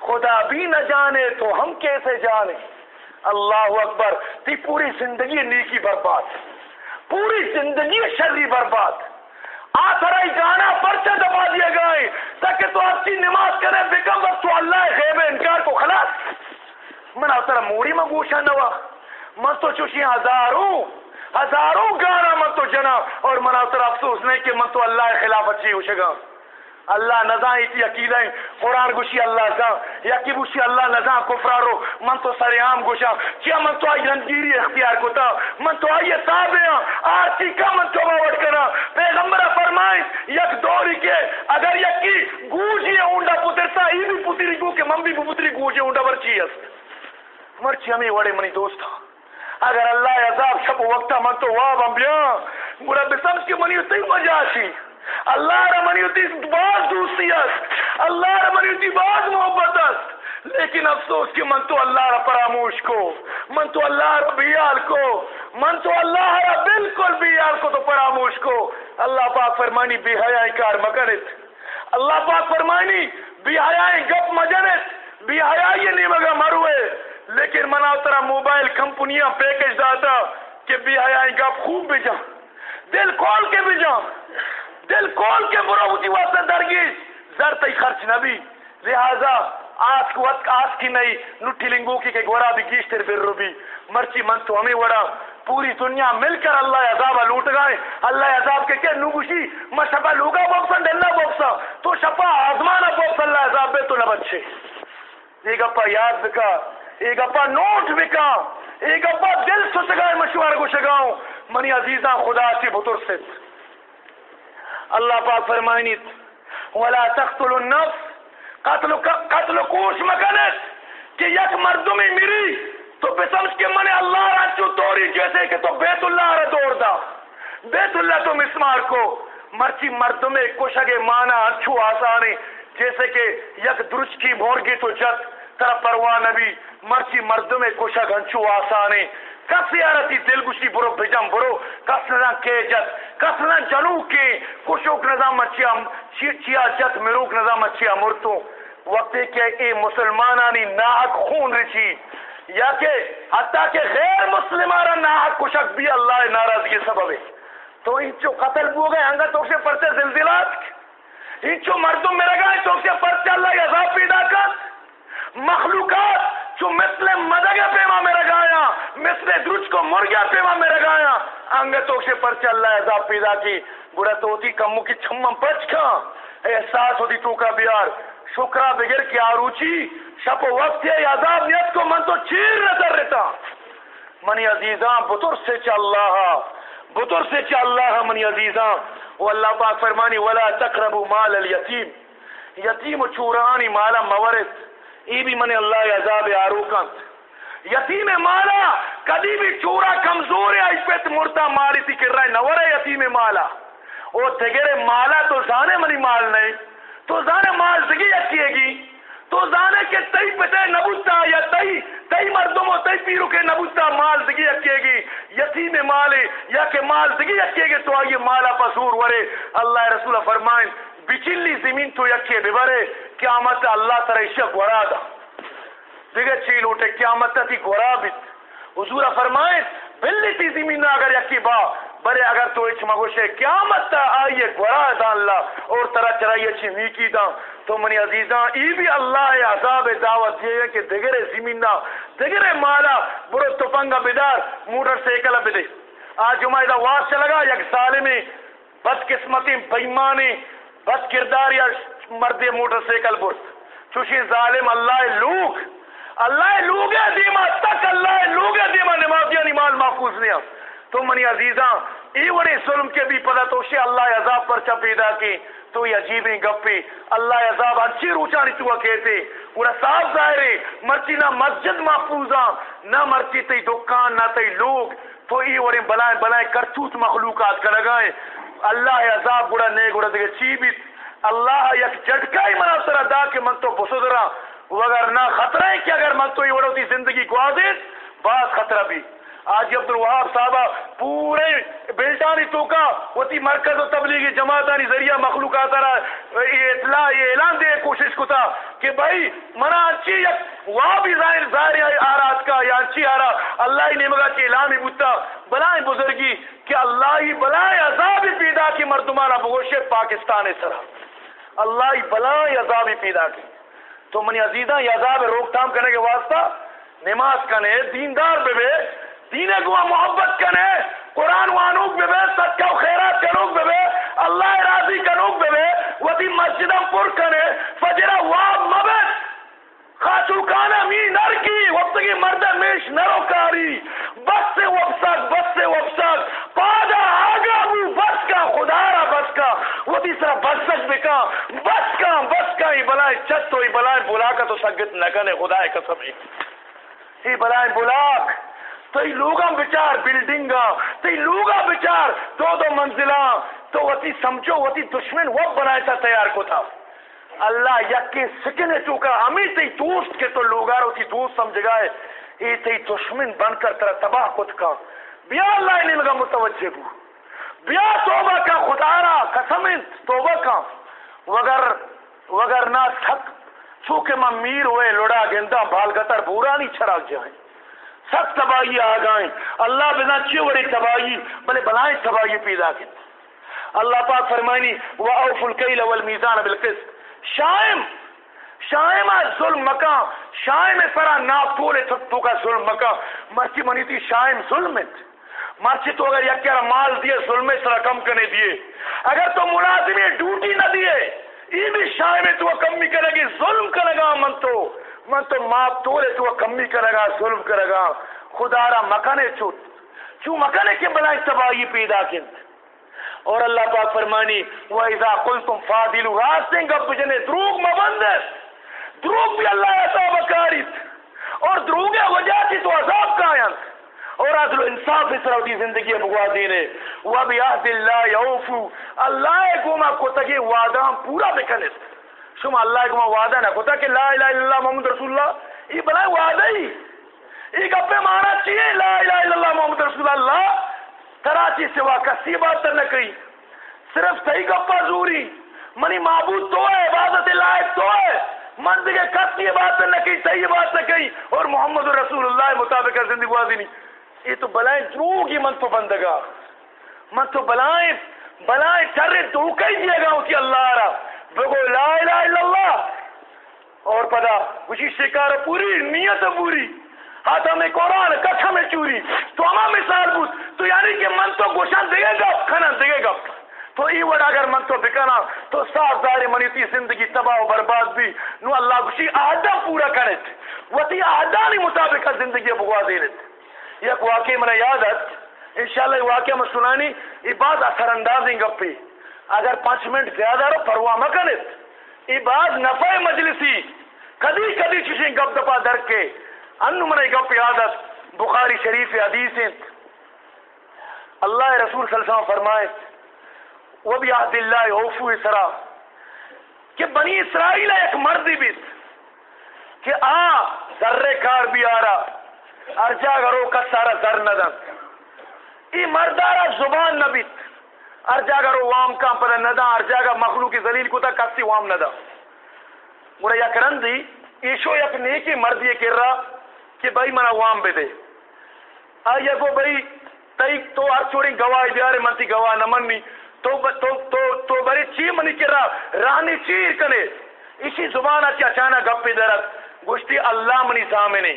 Speaker 1: خدا بھی نہ جانے تو ہم کیسے جانے؟ اللہ اکبر، تی پوری زندگی نیکی برباد۔ پوری زندگی شری برباد۔ آسرائی گانا پرچہ دبا دیا گئے تاکہ تو اچھی نماز کرے بکم بس تو اللہ غیب انکار کو خلاص۔ من اترا موڑی میں گوشا نوا۔ من تو چوشی ہزاروں ہزاروں گانا من تو جنا اور مناظر افسوس نہیں کہ من تو اللہ خلاف اچھی ہو شگا۔ اللہ نزا ایتی عقیدہ قرآن گوشی اللہ کا یا کی بوشی اللہ نزا کفرارو من تو سر عام گوشا، کیا من تو آئی رنگیری اختیار کو تا من تو آئی تابعہ آرتی کا من تو باوٹ کرا۔ پیغمبر فرمائیں یک دوری کے، اگر یکی گوجی اونڈا پترتا ای بھی پتری گو کہ من بھی پتری گوجی اونڈا برچی است مرچی ہمیں وڑے منی دوست اگر اللہ عذاب شب وقتا من تو واب انبیاء گوڑا بسمس کی منی تی مجاشی اللہ رمنیتی باز دوستی است اللہ رمنیتی باز محبت است لیکن افسوس کہ من تو اللہ را پراموش کو، من تو اللہ را بیال کو، من تو اللہ را بالکل بیال کو تو پراموش کو۔ اللہ پاک فرمانی بی حیائی کار مکنت اللہ پاک فرمانی بی حیائی گپ مجنت بی حیائی نہیں مگا مروے۔ لیکن منا اترا موبائل کمپنیاں پیکج داتا کہ بی حیائی گپ خوب بھی جا دل کھول کے بھی جا دل کھول کے برو ہوتی واسطہ درگیش زر تی خرچ نبی لہذا آس کو وقت آس کی نئی نٹھی لنگو کی کہ گورا بھی گیشتر بر رو بھی مرچی من تو ہمیں وڑا۔ پوری دنیا مل کر اللہ عذاب لوٹ گئے اللہ عذاب کے کہ نگوشی ما شپا لوگا بوکسا ڈلنا بوکسا۔ تو شپا آزمانا بوکسا، اللہ عذاب بے تو نہ بچے۔ ایک اپا یاد بکا۔ ایک اپا نوٹ بکا ایک اپا دل سسگائے مشوار کو شگاؤں منی عزیزاں، خدا سے بطر سے اللہ پاک فرمائنیت ولا تقتل النفس، قتل قتل کوش مکنت۔ کہ یک مردمی میری تو بسمس کے منے اللہ را چو توری، جیسے کہ تو بیت اللہ را دور دا۔ بیت اللہ تو مسمار کو۔ مرچی مردمے کشگے مانا اچھو آسانے، جیسے کہ یک درچ کی مورگی تو جت۔ ترا پروان نبی، مرچی مردمے کشگ انچو آسانے۔ کس یارتی دل گوشی برو بجم برو، کس نظام کے جت، کس نظام جنو کے کشوک نظام مچیا چیا جت مروک نظام مچیا مرتو وقتی کہ اے مسلمانانی ناحق خون رچی۔ یا کہ حتیٰ کہ غیر مسلمانہ ناحق کشک بھی اللہ ناراضگی سبب ہے۔ تو ان انچو قتل بو گئے انگا تو سے پرچے زلزلات۔ ان انچو مردم میں رگائے تو سے پرچے اللہ عذاب پیدا کر۔ مخلوقات جو مثل مدگا پیما میں رگایا، مثل درج کو مرگیا پیما میں رگایا۔ انگا تو سے پرچے اللہ عذاب پیدا کی۔ گڑا تو ہوتی کمو کی چھمم پچ کھا احساس ہوتی تو کا بیار۔ شکرہ بگر کی آروچی شپ وقت ہے عذاب نیت کو من تو چیر نظر رہتا۔ منی عزیزاں بطر سے چا اللہ۔ بطر سے چا اللہ، منی عزیزاں۔ وہ اللہ پاک فرمانی، ولا تقربوا مال الیتیم یتیم چورانی مالا مورت ای بھی منی اللہ عذاب آروکان یتیم مالا، کدی بھی چورا کمزور ہے، اس پہ مرتا ماری تھی کر رہا ہے نور ہے یتیم مالا. او تگرے مالا تو زانے منی مال نہیں، تو زانے مال زگی اچھی گی. تو زانے کے تئی پتے نبوتا یا تئی تئی مردموں، تئی پیرو کے نبوتا مال زگی اچھے گی. یتیم مالے یا کہ مال زگی اچھے گی، تو آئیے مالا پسور ورے. اللہ رسول فرمائیں بچلی زمین تو یکے ببرے قیامت اللہ ترہ گورا دا۔ دیگر چیل اٹھے قیامت تی گورا بیت۔ حضور فرمائیں بلی تی زمین اگر یکی با برے اگر تو اچ مگوشے قیامت تا آئیے گورا دا اللہ۔ اور طرح چرائیے چی میکی دا۔ تو منی عزیزاں، ای بھی اللہ عذاب دعوت دیئے کہ دگرے زمین دا دگرے مالا، برو تپنگا بدار موٹر سیکل بدے آج جمعہ دا واس چلگا، یک ظالمی بد قسمتی بیمانی بد کردار یا مرد موٹر سیکل برد چوشی ظالم، اللہ لوگ۔ اللہ لوگ دیما تک اللہ لوگ دیما نمازیاں نماز محفوظ نہیں تو منی عزیزاں ای وڑے ظلم کے بھی پتہ تو شے اللہ عذاب پر چا پیدا کی۔ تو یہ عجیب ہی گپی۔ اللہ عذاب اچھی روچانی تو کہتے۔ پورا صاف ظاہر ہے، مرچی نہ مسجد محفوظاں نہ مرچی تی دکان، نہ تی لوگ۔ تو ای وڑے بلائیں بلائیں کرتوت مخلوقات کا لگائیں اللہ عذاب گڑا نہیں گڑا دیکھے چی بھی اللہ یک جھٹکا ہی منا سر دا کہ من تو بسدرا وگر نہ خطرہ ہے کہ اگر من تو یہ وڑوتی زندگی کو آدھیت بعض خطرہ بھی۔ آج عبد الوہاب صاحبہ پورے بیلٹانی توکا، وتی مرکز و تبلیغی جماعتانی ذریعہ مخلوقات رہا یہ اطلاع، یہ اعلان دے کوشش کو تھا کہ بھائی منا اچھی یک وہاں بھی ظاہر ظاہر آرات کا، یا اچھی آرا اللہ ہی نمگا کہ اعلان ہی بوتا۔ بلائیں بزرگی کہ اللہ ہی بلائیں عذاب ہی پیدا کی مردمانہ بگوش پاکستان سرا اللہ ہی بلائیں عذاب ہی پیدا کی۔ تو منی عزیزہ یہ عذاب روک تھام کرنے کے واسطہ نماز کنے دیندار بے بے دینے کو محبت کنے قرآن وانوک بے بے صدقہ و خیرات کنوک بے بے، اللہ راضی کنوک بے بے وطی مسجدم پر کنے فجرہ واب مبت خاتوکانا می نر کی، وقت کی مرد میش نرو کاری، بس سے وفسک بس سے وفسک پادا آگا بو بس کا، خدا را بس کا، وہ تیسرا بسک بکا بس کا بس کا ہی بلائے چت تو ہی بلائے بلا کا تو سگت نکنے خدا قسم ہی بلائے بلاک۔ تی لوگا بچار بلڈنگا تی لوگا بچار دو دو منزلہ
Speaker 2: تو وتی سمجھو، وتی دشمن وہ بنائے تھا تیار کو تھا۔ اللہ یکی سکنے تو کا ہمیں تی دوست کے تو لوگار ہوتی دوست سمجھ گئے۔ یہ تی دشمن بن کر ترہ تباہ کت کا۔ بیا اللہ انہیں لگا متوجہ بو بیا توبہ کا خدا را، قسم، توبہ کا۔ وگر وگر نہ تھک، چونکہ میں میر ہوئے، لڑا گندا، بال گتر، بورا نہیں چھڑا جائیں سب تباہی آ گئیں اللہ بنا چیوڑی تباہی، بلے بلائیں تباہی پیدا کی۔ اللہ پاک فرمانی وَأَوْفُ الْكَيْلَ وَالْمِيزَانَ بِالْقِسْ شائم شائم ظلم مکا شائم سرا ناپ تولے تو کا ظلم مکا مرچی منی تھی شائم ظلمت۔ مرچی تو اگر یک مال دیے ظلم سرا کم کرنے دیے۔ اگر تو ملازمی ڈیوٹی نہ دیے، یہ بھی شائم تو کمی کرے گی، ظلم کرے گا من تو۔ من تو ماپ تولے تو کمی کرے گا، ظلم کرے گا۔ خدا را مکانے چوت چو مکانے کے بلائیں تباہی پیدا کن۔ اور اللہ پاک فرمانی وَإِذَا قُلْتُمْ فَادِلُ راستے گب جنے دروگ مبندر دروگ بھی اللہ ایسا بکاریت اور دروگ وجہ تھی تو عذاب کائن اور عدل و انصاف اس طرح زندگی بگوا دینے وَبِعَهْدِ اللَّهِ يَوْفُ اللہ گوما کو تکی وعدہ پورا بکنست شما اللہ گوما وعدہ نہ کو تکی لا الہ الا اللہ محمد رسول اللہ۔ یہ بلائے وعدہ ہی۔ یہ گپے مانا چاہیے لا الہ الا اللہ محمد رسول اللہ۔ کراچی سوا کسی بات نہ کہی صرف صحیح گپا زوری منی معبود تو ہے، عبادت لائق تو ہے۔ من دیگه کسی بات نہ کہی صحیح بات نہ کہی اور محمد رسول اللہ مطابق زندگی بازی نہیں۔ یہ تو بلائیں دروگی من تو بندگا من تو بلائیں بلائیں چرے دوکہ ہی دیا گا اسی اللہ را بگو لا الہ الا اللہ۔ اور پدا اسی شکار پوری، نیت پوری۔ ہاتھ میں قرآن کچھ میں چوری۔ تو ہما مثال بود تو یعنی کہ من تو گوشن دے گا کھنا دے گا۔ تو ای وڑا اگر من تو بکنا تو صاف ظاہر منی تی زندگی تباہ و برباد بھی۔ نو اللہ گوشی آدھا پورا کرت و تی آدھا نہیں مطابق زندگی بگوا دیلت یک واقعی من یادت انشاءاللہ واقعہ میں سنانی ای بعض اثر اندازی گپی۔ اگر پانچ منٹ زیادہ رو پرواہ مکنت ای بعض نفع مجلسی۔ کدی کدی چیزیں گپ دپا در کے۔ انو من گپ یادت بخاری شریف حدیث اللہ رسول صلی اللہ علیہ وسلم فرمائے وہ بھی عہد اللہ اوفو اسرا. کہ بنی اسرائیل ایک مردی بیت کہ آ، ذرے کار بھی آ رہا۔ ارجا گرو کا سارا ذر ندن ای مردارا زبان نبیت ارجا گرو وام کا پتہ ندا ارجا گا مخلوق ذلیل کو تا کسی وام ندا گوڑا یک رندی، ایشو یک نیکی مردی کر رہا کہ بھائی منا وام بے دے آیا کو بھائی تئی تو ہر چوڑی گواہ دیارے منتی گواہ نمنی تو تو تو تو بری چی منی کرا رانی چیر کنے؟ اسی زبان اچھی اچانا گپ پی درت گوشتی اللہ منی سامنے۔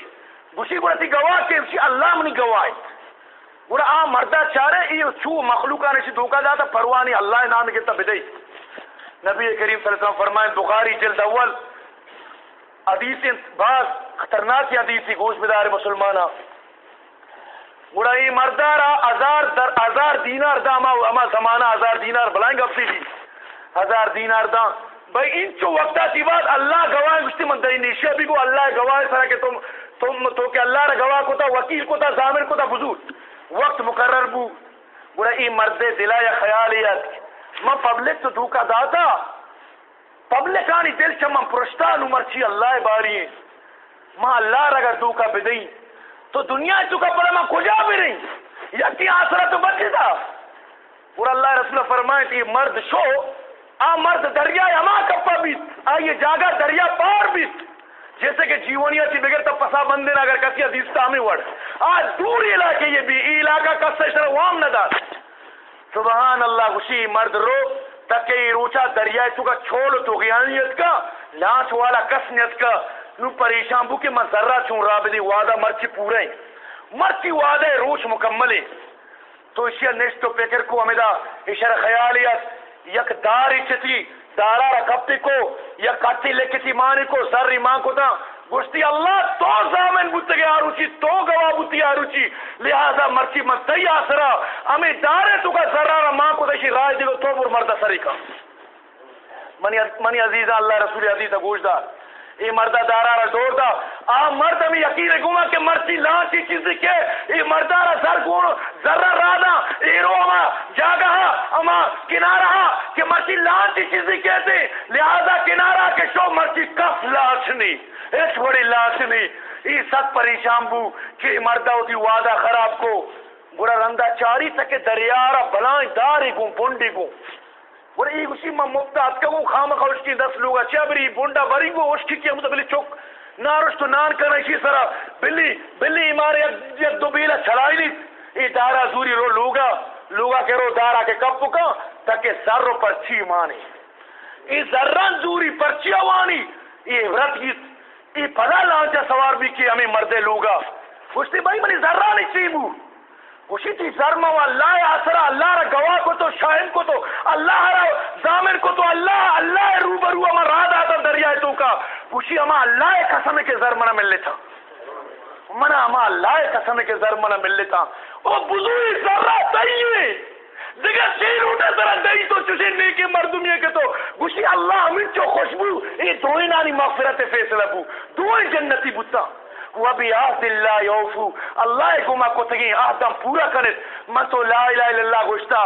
Speaker 2: گوشتی گوشتی گواہ کے اسی اللہ منی گواہ۔ گوڑا آ مردہ چارے، ای چو مخلوقہ نشی دھوکا جاتا، پروانی اللہ نام کہتا بدئی نبی کریم صلی اللہ علیہ وسلم فرمائے، بخاری جلد اول، حدیث بعض خطرناک حدیثی گوش بدار مسلمانہ گوڑا ای مردارا ہزار در، ہزار دینار دا اما اما زمانہ ہزار دینار بلائیں گا اپنی جی۔ ہزار دینار دا۔ بھائی، ان چو وقتا تی بعد اللہ گواہ گشتی من دئی نیشہ بھی کو اللہ گواہ سرا کہ تم تم تو کہ اللہ را گواہ کو تا، وکیل کو تا ضامن کو تا، بزرگ۔ وقت مقرر بو۔ گوڑا ای مرد دلا یا خیالیت۔ من پبلک تو دھوکا داتا۔ پبلک آنی دل چمن پرشتان مرچی اللہ باری۔ ماں اللہ را دھوکا بدئی، تو دنیا تو کا پڑا میں کجا بھی نہیں یا کی آسرا تو بچ تھا۔ پورا اللہ رسول فرمائے کہ مرد شو، آ مرد دریا اما کپا بیت، آ یہ جاگا دریا پار بیت۔ جیسے کہ جیونیا تھی، بغیر تب پسا بندے اگر کسی عزیز تامی وڑ۔ آج دور علاقے یہ بھی ای علاقہ کس سے وام نہ دار۔ سبحان اللہ، خوشی، مرد رو تک روچا دریا تو کا چھوڑ، تو غیانیت کا۔ لانچ والا کسنیت کا۔ نو پریشان بو کہ میں ذرہ چون رابدی وعدہ، مرچی پورے مرچی وعدہ روش مکملے تو اسی نشتو پیکر کو ہمیں دا اشار خیالیت، یک داری چتی۔ دارا کپتی کو یا کتی لکتی مانی کو سر ماں کو تھا گشتی اللہ تو زامن بوتے گے آروچی، تو گواہ بوتی آروچی۔ لہذا مرچی من آسرا، ہمیں دارے تو کا سرارا ماں کو دشی رائے دیگو تو پر مردہ سری کا۔ منی عزیزہ، اللہ رسول عزیزہ گوشدار یہ مردہ دارا را دور دا۔ آ مرد ہمیں یقین گوما کہ مرچی لانچی چیزی کے۔ یہ مردہ را سر گون ذرہ رادا یہ رو اما جاگا اما کنارا کہ مرچی لانچی چیزی کہتے لہذا کنارا کے شو مرچی کف لانچنی اس بڑی لانچنی یہ ست پریشان بو کہ مردہ ہوتی وعدہ خراب کو۔ گڑا رندہ چاری تک دریارہ بلائیں داری گوں بونڈی گوں۔ اور ای گوشی ما مبتا ات خام خوش کی دس لوگا چا بری بونڈا بری گو اوش کی کیا مطلب چوک نارش تو نان کرنا اسی سرا بلی بلی ایمار یک دو بیلا چھڑائی نہیں ای دارا زوری رو لوگا لوگا کے رو دارا کے کب پکا تاکہ سر رو پرچی مانی ای ذران زوری پرچی آوانی ای عبرت کی ای پدا لانچا سوار بھی کی ہمیں مردے لوگا خوشتی بھائی منی ذران نہیں چیبو خوشی تھی ظرم و اللہ آسرا اللہ را گواہ کو تو شاہد کو تو، اللہ را زامن کو تو، اللہ اللہ روبرو اما راد آتا دریائے تو کا۔ خوشی اما اللہ قسم کے ظرم مل لیتا منا اما اللہ قسم کے ظرم مل لیتا او بزوی ذرہ تیئے دیگر شیر اٹھے ذرا دئی تو چوشے نیکی مردمی کے تو۔ خوشی اللہ امین چو خوشبو اے دوئی نانی مغفرت فیصلہ بو۔ دوئی جنتی بوتا۔ وبی عهد اللہ یوفو اللہ کو ما کو تگی عہدم پورا کنت من تو لا الہ الا اللہ گوشتا.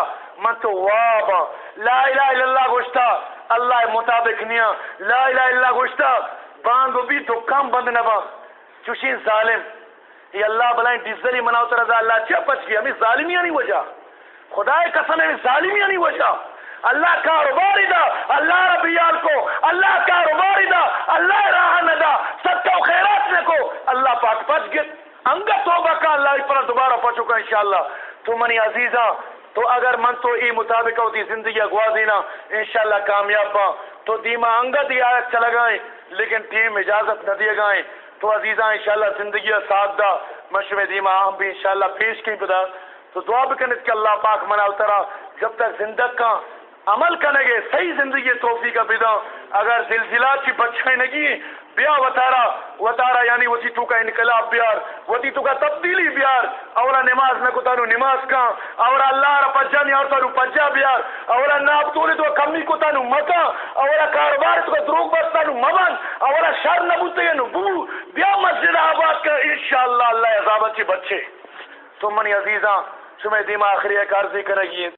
Speaker 2: من تو وابا لا الہ الا اللہ گوشتا. اللہ مطابق نیا. لا الہ الا اللہ گوشتا. باندو بھی دکان بند نبا چوشین ظالم. یہ اللہ بلائیں ڈیزلی مناو تر رضا اللہ چا پچ گیا. ہمیں ظالمیاں نہیں وجہ. خدا قسم ہے ظالمیاں نہیں وجہ. اللہ کاروباری دا اللہ ربیال کو، اللہ کاروباری دا اللہ راہ ندا سب خیرات نے کو، اللہ پاک پچ گت انگا توبہ کا اللہ پر دوبارہ پچو کا انشاءاللہ۔ تو منی عزیزہ، تو اگر من تو ای مطابق ہوتی زندگی اگوا دینا، انشاءاللہ کامیاب با۔ تو دیما انگا دی آیت چلا گائیں، لیکن ٹیم اجازت نہ دیے گائیں۔ تو عزیزہ، انشاءاللہ زندگی ساتھ دا۔ مشروع دیما ہم بھی انشاءاللہ پیش کی بدا۔ تو دعا بکنت کہ اللہ پاک منا اترا جب تک زندگ کا عمل کرنے گے صحیح زندگی توفی کا بدا اگر زلزلات کی بچائیں نگی بیا وطارا وطارا یعنی وطی تو کا انقلاب بیار وطی تو کا تبدیلی بیار، اولا نماز نہ کتانو نماز کا، اولا اللہ را پجا نہیں اور تانو پجا بیار، اولا ناب تولی تو کمی کتانو مکا اولا کاروبار تو دروگ بستانو مبن اولا شر نبوتے نو بو بیا مسجد آباد کا انشاءاللہ اللہ عذابت کی بچے تو منی عزیزاں شمی دیما آخری ایک عرضی کرے گی۔